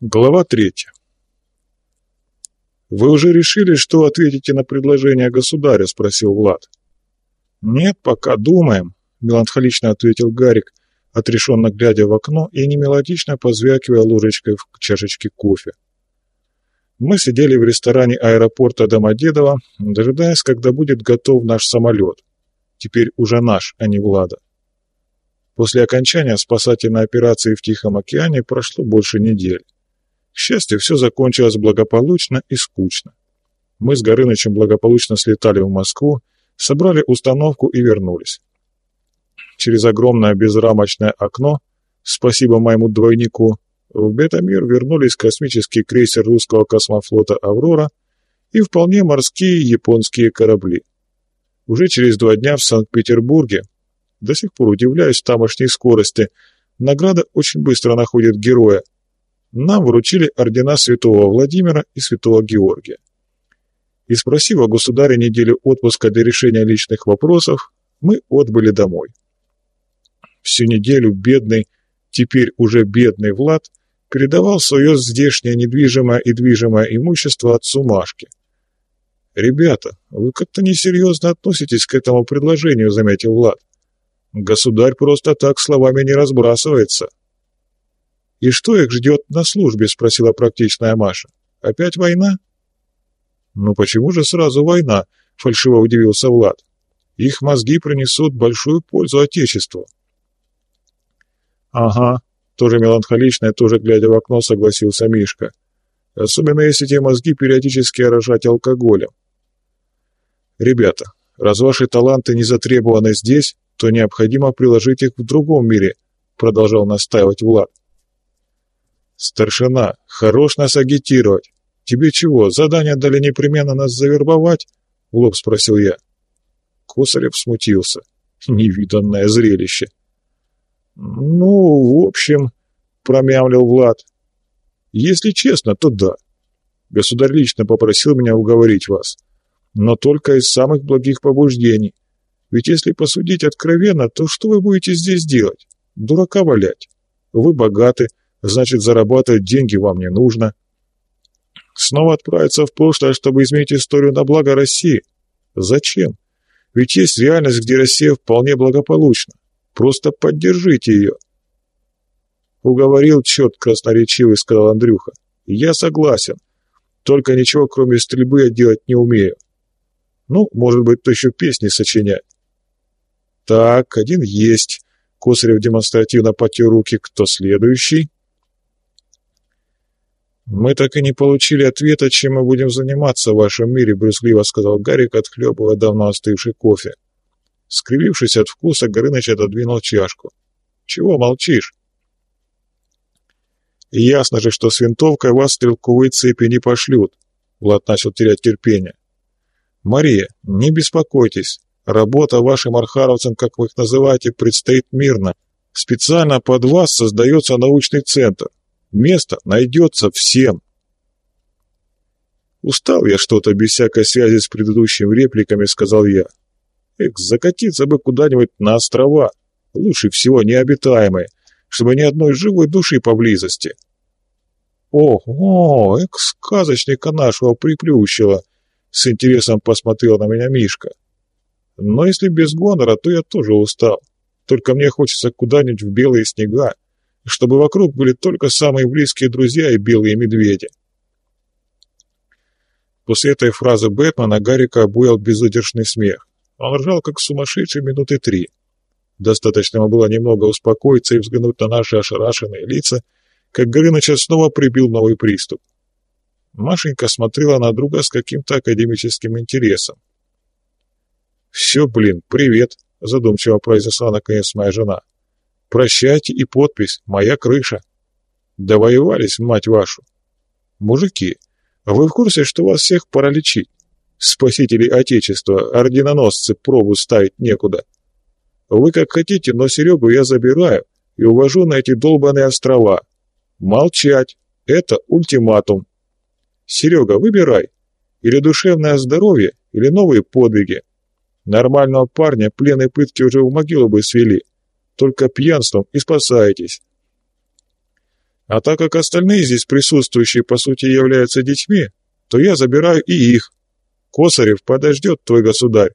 Глава третья. «Вы уже решили, что ответите на предложение государя?» – спросил Влад. «Нет, пока думаем», – меланхолично ответил Гарик, отрешенно глядя в окно и немелодично позвякивая ложечкой в чашечке кофе. Мы сидели в ресторане аэропорта Домодедово, дожидаясь, когда будет готов наш самолет. Теперь уже наш, а не Влада. После окончания спасательной операции в Тихом океане прошло больше недели. К счастью, все закончилось благополучно и скучно. Мы с Горынычем благополучно слетали в Москву, собрали установку и вернулись. Через огромное безрамочное окно, спасибо моему двойнику, в Бетамир вернулись космический крейсер русского космофлота «Аврора» и вполне морские японские корабли. Уже через два дня в Санкт-Петербурге, до сих пор удивляюсь тамошней скорости, награда очень быстро находит героя – нам вручили ордена святого Владимира и святого Георгия. И спросив о государе неделю отпуска для решения личных вопросов, мы отбыли домой. Всю неделю бедный, теперь уже бедный Влад, передавал свое здешнее недвижимое и движимое имущество отцу Машке. «Ребята, вы как-то несерьезно относитесь к этому предложению», — заметил Влад. «Государь просто так словами не разбрасывается». «И что их ждет на службе?» — спросила практичная Маша. «Опять война?» «Ну почему же сразу война?» — фальшиво удивился Влад. «Их мозги принесут большую пользу Отечеству». «Ага», — тоже меланхолично тоже глядя в окно, согласился Мишка. «Особенно если те мозги периодически рожать алкоголем». «Ребята, раз ваши таланты не затребованы здесь, то необходимо приложить их в другом мире», — продолжал настаивать Влад. «Старшина, хорош нас агитировать. Тебе чего, задание дали непременно нас завербовать?» — в лоб спросил я. Косарев смутился. Невиданное зрелище. «Ну, в общем...» — промямлил Влад. «Если честно, то да. Государь лично попросил меня уговорить вас. Но только из самых благих побуждений. Ведь если посудить откровенно, то что вы будете здесь делать? Дурака валять. Вы богаты, значит зарабатывать деньги вам не нужно. Снова отправиться в прошлое, чтобы изменить историю на благо России? Зачем? Ведь есть реальность, где Россия вполне благополучна. Просто поддержите ее. Уговорил черт красноречивый, сказал Андрюха. Я согласен. Только ничего, кроме стрельбы, я делать не умею. Ну, может быть, то еще песни сочинять. Так, один есть. Косарев демонстративно потер руки. Кто следующий? «Мы так и не получили ответа, чем мы будем заниматься в вашем мире», — брюзгливо сказал Гарик, отхлебывая давно остывший кофе. Скривившись от вкуса, Горыныч отодвинул чашку. «Чего молчишь?» «Ясно же, что с винтовкой вас стрелковые цепи не пошлют», — Влад начал терять терпение. «Мария, не беспокойтесь. Работа вашим архаровцам, как вы их называете, предстоит мирно. Специально под вас создается научный центр. Место найдется всем. Устал я что-то без всякой связи с предыдущими репликами, сказал я. Эх, закатиться бы куда-нибудь на острова, лучше всего необитаемые, чтобы ни одной живой души поблизости. Ого, эк, сказочника нашего приплющило, с интересом посмотрел на меня Мишка. Но если без гонора, то я тоже устал. Только мне хочется куда-нибудь в белые снега, чтобы вокруг были только самые близкие друзья и белые медведи. После этой фразы Бэтмена Гарика обуял безудержный смех. Он ржал, как сумасшедший, минуты три. Достаточно было немного успокоиться и взглянуть на наши ошарашенные лица, как Горыныча снова прибил новый приступ. Машенька смотрела на друга с каким-то академическим интересом. «Все, блин, привет», — задумчиво произнесла наконец моя жена. Прощайте и подпись «Моя крыша». Довоевались, мать вашу. Мужики, вы в курсе, что вас всех пора лечить? Спасители Отечества, орденоносцы, пробу ставить некуда. Вы как хотите, но Серегу я забираю и увожу на эти долбаные острова. Молчать. Это ультиматум. Серега, выбирай. Или душевное здоровье, или новые подвиги. Нормального парня плены пытки уже в могилу бы свели только пьянством и спасаетесь. А так как остальные здесь присутствующие по сути являются детьми, то я забираю и их. Косарев подождет твой государь.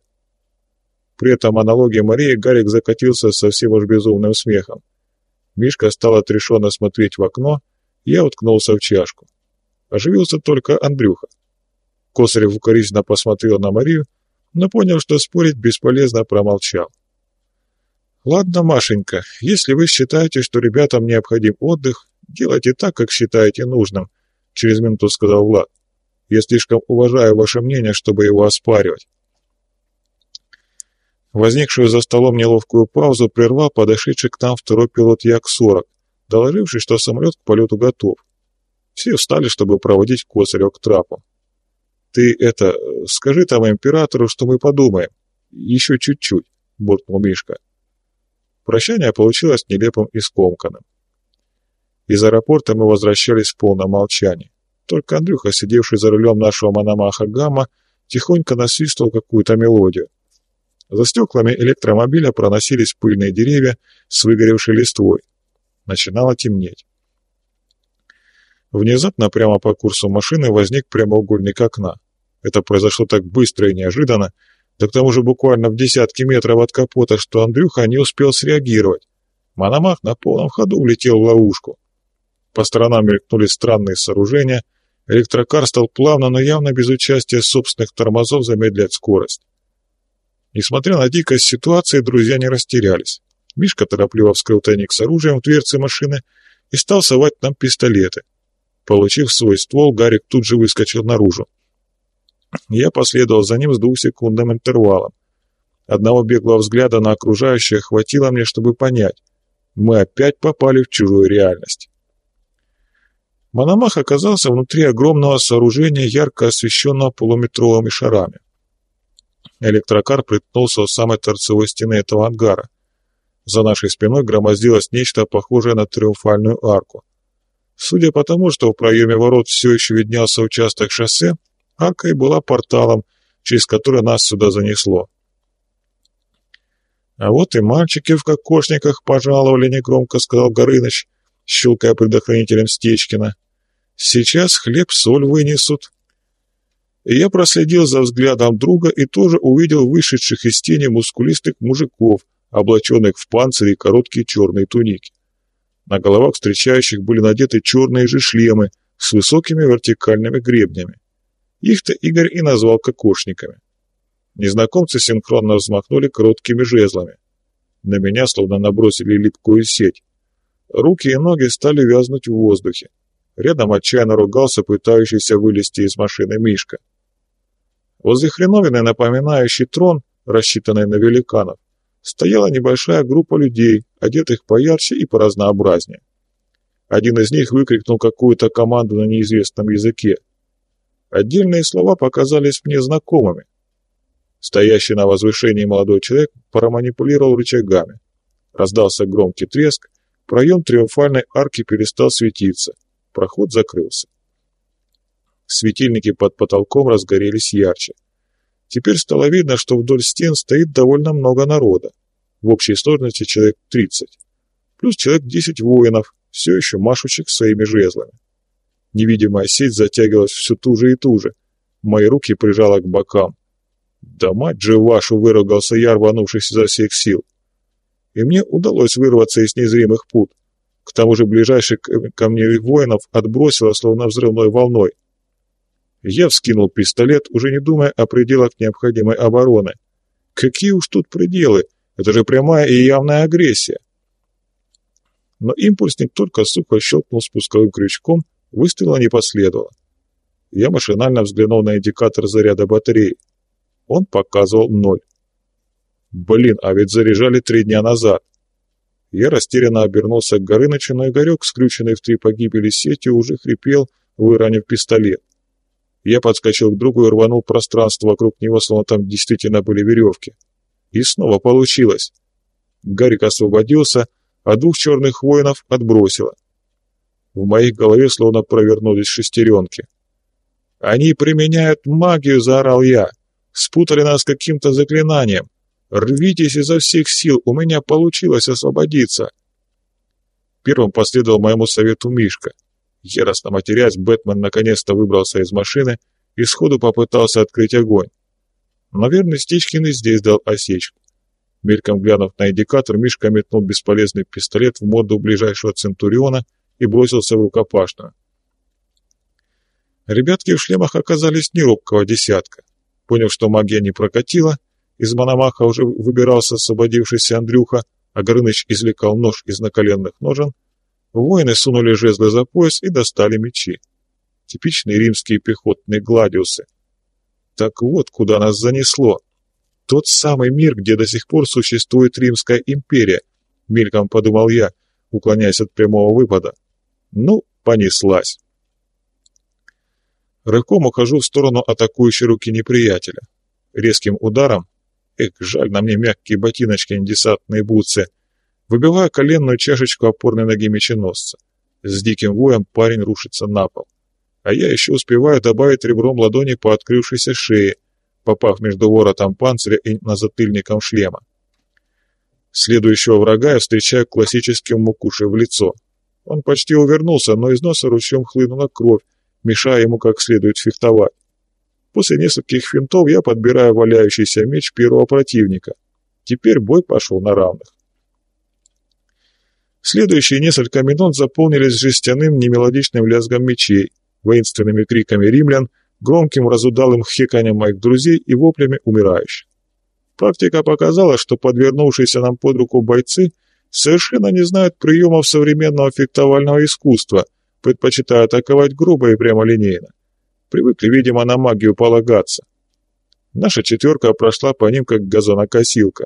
При этом аналогии Марии Гарик закатился совсем уж безумным смехом. Мишка стал отрешенно смотреть в окно, я уткнулся в чашку. Оживился только Андрюха. Косарев укоризненно посмотрел на Марию, но понял, что спорить бесполезно, промолчал. «Ладно, Машенька, если вы считаете, что ребятам необходим отдых, делайте так, как считаете нужным», — через минуту сказал Влад. «Я слишком уважаю ваше мнение, чтобы его оспаривать». Возникшую за столом неловкую паузу прервал подошедший к нам второй пилот Як-40, доложивший, что самолет к полету готов. Все встали, чтобы проводить Косарева к трапу. «Ты это, скажи там императору, что мы подумаем. Еще чуть-чуть», — буркнул Мишка. Прощание получилось нелепым и скомканным. Из аэропорта мы возвращались в полном молчании. Только Андрюха, сидевший за рулем нашего Мономаха Гамма, тихонько насвистывал какую-то мелодию. За стеклами электромобиля проносились пыльные деревья с выгоревшей листвой. Начинало темнеть. Внезапно прямо по курсу машины возник прямоугольник окна. Это произошло так быстро и неожиданно, да к тому же буквально в десятки метров от капота, что Андрюха не успел среагировать. Мономах на полном ходу улетел в ловушку. По сторонам мелькнули странные сооружения, электрокар стал плавно, но явно без участия собственных тормозов замедлять скорость. Несмотря на дикость ситуации, друзья не растерялись. Мишка торопливо вскрыл тайник с оружием в дверце машины и стал совать нам пистолеты. Получив свой ствол, Гарик тут же выскочил наружу. Я последовал за ним с двухсекундным интервалом. Одного беглого взгляда на окружающее хватило мне, чтобы понять. Мы опять попали в чужую реальность. Мономах оказался внутри огромного сооружения, ярко освещенного полуметровыми шарами. Электрокар приткнулся у самой торцевой стены этого ангара. За нашей спиной громоздилось нечто похожее на триумфальную арку. Судя по тому, что в проеме ворот все еще виднелся участок шоссе, арка и была порталом, через который нас сюда занесло. «А вот и мальчики в кокошниках пожаловали», — негромко сказал Горыныч, щелкая предохранителем Стечкина. «Сейчас хлеб-соль вынесут». Я проследил за взглядом друга и тоже увидел вышедших из тени мускулистых мужиков, облаченных в панцире и короткие черные туники. На головах встречающих были надеты черные же шлемы с высокими вертикальными гребнями. Их-то Игорь и назвал кокошниками. Незнакомцы синхронно взмахнули короткими жезлами. На меня словно набросили липкую сеть. Руки и ноги стали вязнуть в воздухе. Рядом отчаянно ругался пытающийся вылезти из машины Мишка. Возле хреновины, напоминающей трон, рассчитанный на великанов, стояла небольшая группа людей, одетых поярче и поразнообразнее. Один из них выкрикнул какую-то команду на неизвестном языке. Отдельные слова показались мне знакомыми. Стоящий на возвышении молодой человек проманипулировал рычагами. Раздался громкий треск, проем триумфальной арки перестал светиться, проход закрылся. Светильники под потолком разгорелись ярче. Теперь стало видно, что вдоль стен стоит довольно много народа. В общей сложности человек 30. Плюс человек 10 воинов, все еще машущих своими жезлами. Невидимая сеть затягивалась все туже и туже. Мои руки прижала к бокам. «Да мать же вашу!» — выругался я, рванувшись изо всех сил. И мне удалось вырваться из незримых пут. К тому же ближайших ко мне воинов отбросило, словно взрывной волной. Я вскинул пистолет, уже не думая о пределах необходимой обороны. Какие уж тут пределы? Это же прямая и явная агрессия. Но импульсник только сухо щелкнул спусковым крючком, выстрела не последовало. Я машинально взглянул на индикатор заряда батареи. Он показывал ноль. Блин, а ведь заряжали три дня назад. Я растерянно обернулся к Горынычу, но Игорек, скрюченный в три погибели сетью, уже хрипел, выронив пистолет. Я подскочил к другу и рванул пространство вокруг него, словно там действительно были веревки. И снова получилось. Гарик освободился, а двух черных воинов отбросило. В моей голове словно провернулись шестеренки. «Они применяют магию!» — заорал я. «Спутали нас каким-то заклинанием! Рвитесь изо всех сил! У меня получилось освободиться!» Первым последовал моему совету Мишка. Яростно матерясь, Бэтмен наконец-то выбрался из машины и сходу попытался открыть огонь. Наверное, Стичкин и здесь дал осечку. Мельком глянув на индикатор, Мишка метнул бесполезный пистолет в морду ближайшего Центуриона и бросился в рукопашную. Ребятки в шлемах оказались не робкого десятка. Поняв, что магия не прокатила, из Мономаха уже выбирался освободившийся Андрюха, а Горыныч извлекал нож из наколенных ножен, воины сунули жезлы за пояс и достали мечи. Типичные римские пехотные гладиусы. Так вот, куда нас занесло. Тот самый мир, где до сих пор существует Римская империя, мельком подумал я, уклоняясь от прямого выпада. Ну, понеслась. Рывком ухожу в сторону атакующей руки неприятеля. Резким ударом, эх, жаль на мне мягкие ботиночки, десантные бутсы, выбиваю коленную чашечку опорной ноги меченосца. С диким воем парень рушится на пол. А я еще успеваю добавить ребром ладони по открывшейся шее, попав между воротом панциря и назатыльником шлема. Следующего врага я встречаю классическим мукушей в лицо. Он почти увернулся, но из носа ручьем хлынула кровь, мешая ему как следует фехтовать. После нескольких финтов я подбираю валяющийся меч первого противника. Теперь бой пошел на равных. Следующие несколько минут заполнились жестяным немелодичным лязгом мечей, воинственными криками римлян, громким разудалым хеканием моих друзей и воплями умирающих. Практика показала, что подвернувшиеся нам под руку бойцы совершенно не знают приемов современного фехтовального искусства, предпочитая атаковать грубо и прямолинейно. Привыкли, видимо, на магию полагаться. Наша четверка прошла по ним, как газонокосилка.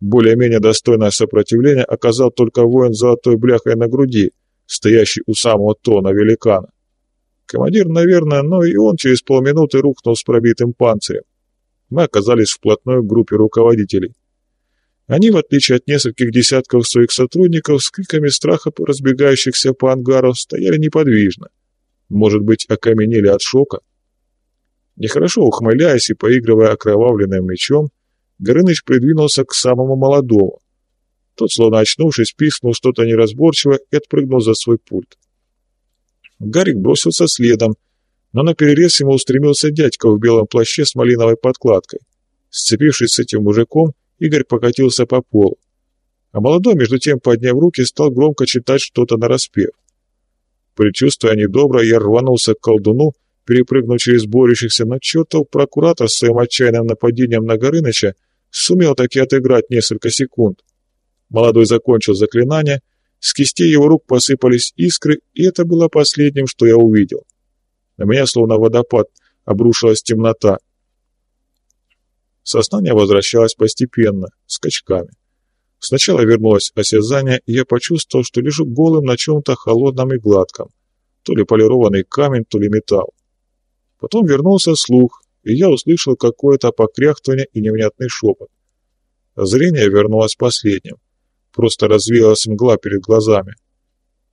Более-менее достойное сопротивление оказал только воин золотой бляхой на груди, стоящий у самого тона великана. Командир, наверное, но и он через полминуты рухнул с пробитым панцирем. Мы оказались вплотную к группе руководителей. Они, в отличие от нескольких десятков своих сотрудников, с криками страха, разбегающихся по ангару, стояли неподвижно. Может быть, окаменели от шока? Нехорошо ухмыляясь и поигрывая окровавленным мечом, Горыныч придвинулся к самому молодому. Тот, словно очнувшись, пискнул что-то неразборчиво и отпрыгнул за свой пульт. Гарик бросился следом, но на перерез ему устремился дядька в белом плаще с малиновой подкладкой. Сцепившись с этим мужиком, Игорь покатился по полу. А молодой, между тем, подняв руки, стал громко читать что-то нараспев. Предчувствуя недоброе, я рванулся к колдуну, перепрыгнув через борющихся, но чертов прокуратор с своим отчаянным нападением на Горыныча сумел таки отыграть несколько секунд. Молодой закончил заклинание, с кистей его рук посыпались искры, и это было последним, что я увидел. На меня, словно водопад, обрушилась темнота. Сознание возвращалось постепенно, скачками. Сначала вернулось осязание, и я почувствовал, что лежу голым на чем-то холодном и гладком. То ли полированный камень, то ли металл. Потом вернулся слух, и я услышал какое-то покряхтывание и невнятный шепот. Зрение вернулось последним. Просто развеялась мгла перед глазами.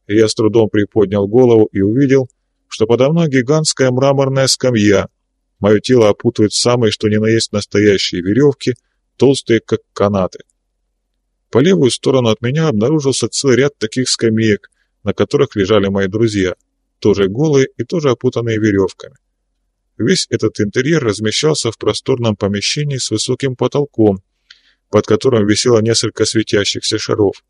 Я с трудом приподнял голову и увидел, что подо мной гигантская мраморная скамья, Мое тело опутывают самые, что ни на есть настоящие веревки, толстые, как канаты. По левую сторону от меня обнаружился целый ряд таких скамеек, на которых лежали мои друзья, тоже голые и тоже опутанные веревками. Весь этот интерьер размещался в просторном помещении с высоким потолком, под которым висело несколько светящихся шаров.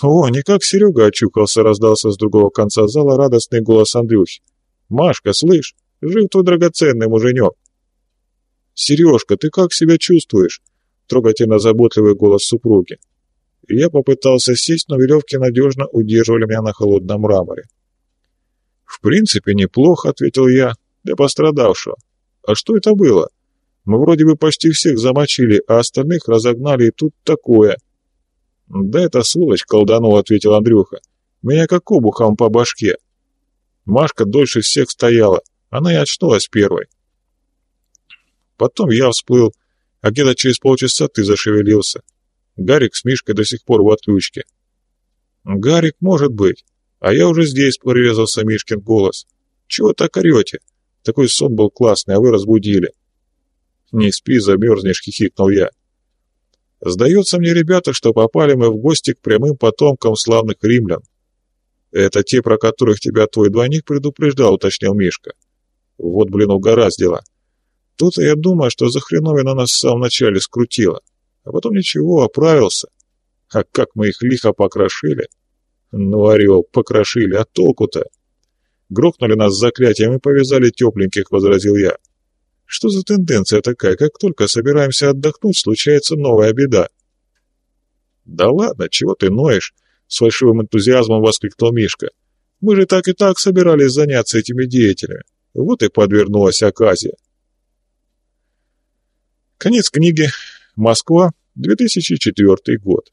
«О, не как Серега очухался!» — раздался с другого конца зала радостный голос Андрюхи. «Машка, слышь, Жив твой драгоценный муженек. «Сережка, ты как себя чувствуешь?» Трогательно заботливый голос супруги. я попытался сесть, но веревки надежно удерживали меня на холодном мраморе. «В принципе, неплохо», — ответил я, — «для пострадавшего. А что это было? Мы вроде бы почти всех замочили, а остальных разогнали, и тут такое». «Да это сволочь колданул», — ответил Андрюха. «Меня как обухом по башке». Машка дольше всех стояла. Она и очнулась первой. Потом я всплыл, а где-то через полчаса ты зашевелился. Гарик с Мишкой до сих пор в отключке. Гарик, может быть. А я уже здесь, прорезался Мишкин голос. Чего так орете? Такой сон был классный, а вы разбудили. Не спи, замерзнешь, хихикнул я. Сдается мне, ребята, что попали мы в гости к прямым потомкам славных римлян. Это те, про которых тебя твой двойник предупреждал, уточнил Мишка. Вот, блин, угораздило. Тут я думаю, что за хреновина нас в самом начале скрутила. А потом ничего, оправился. А как мы их лихо покрошили. Ну, орел, покрошили, а толку-то? Грохнули нас заклятием и повязали тепленьких, возразил я. Что за тенденция такая? Как только собираемся отдохнуть, случается новая беда. Да ладно, чего ты ноешь? С фальшивым энтузиазмом воскликнул Мишка. Мы же так и так собирались заняться этими деятелями. Вот и подвернулась оказия. Конец книги. Москва, 2004 год.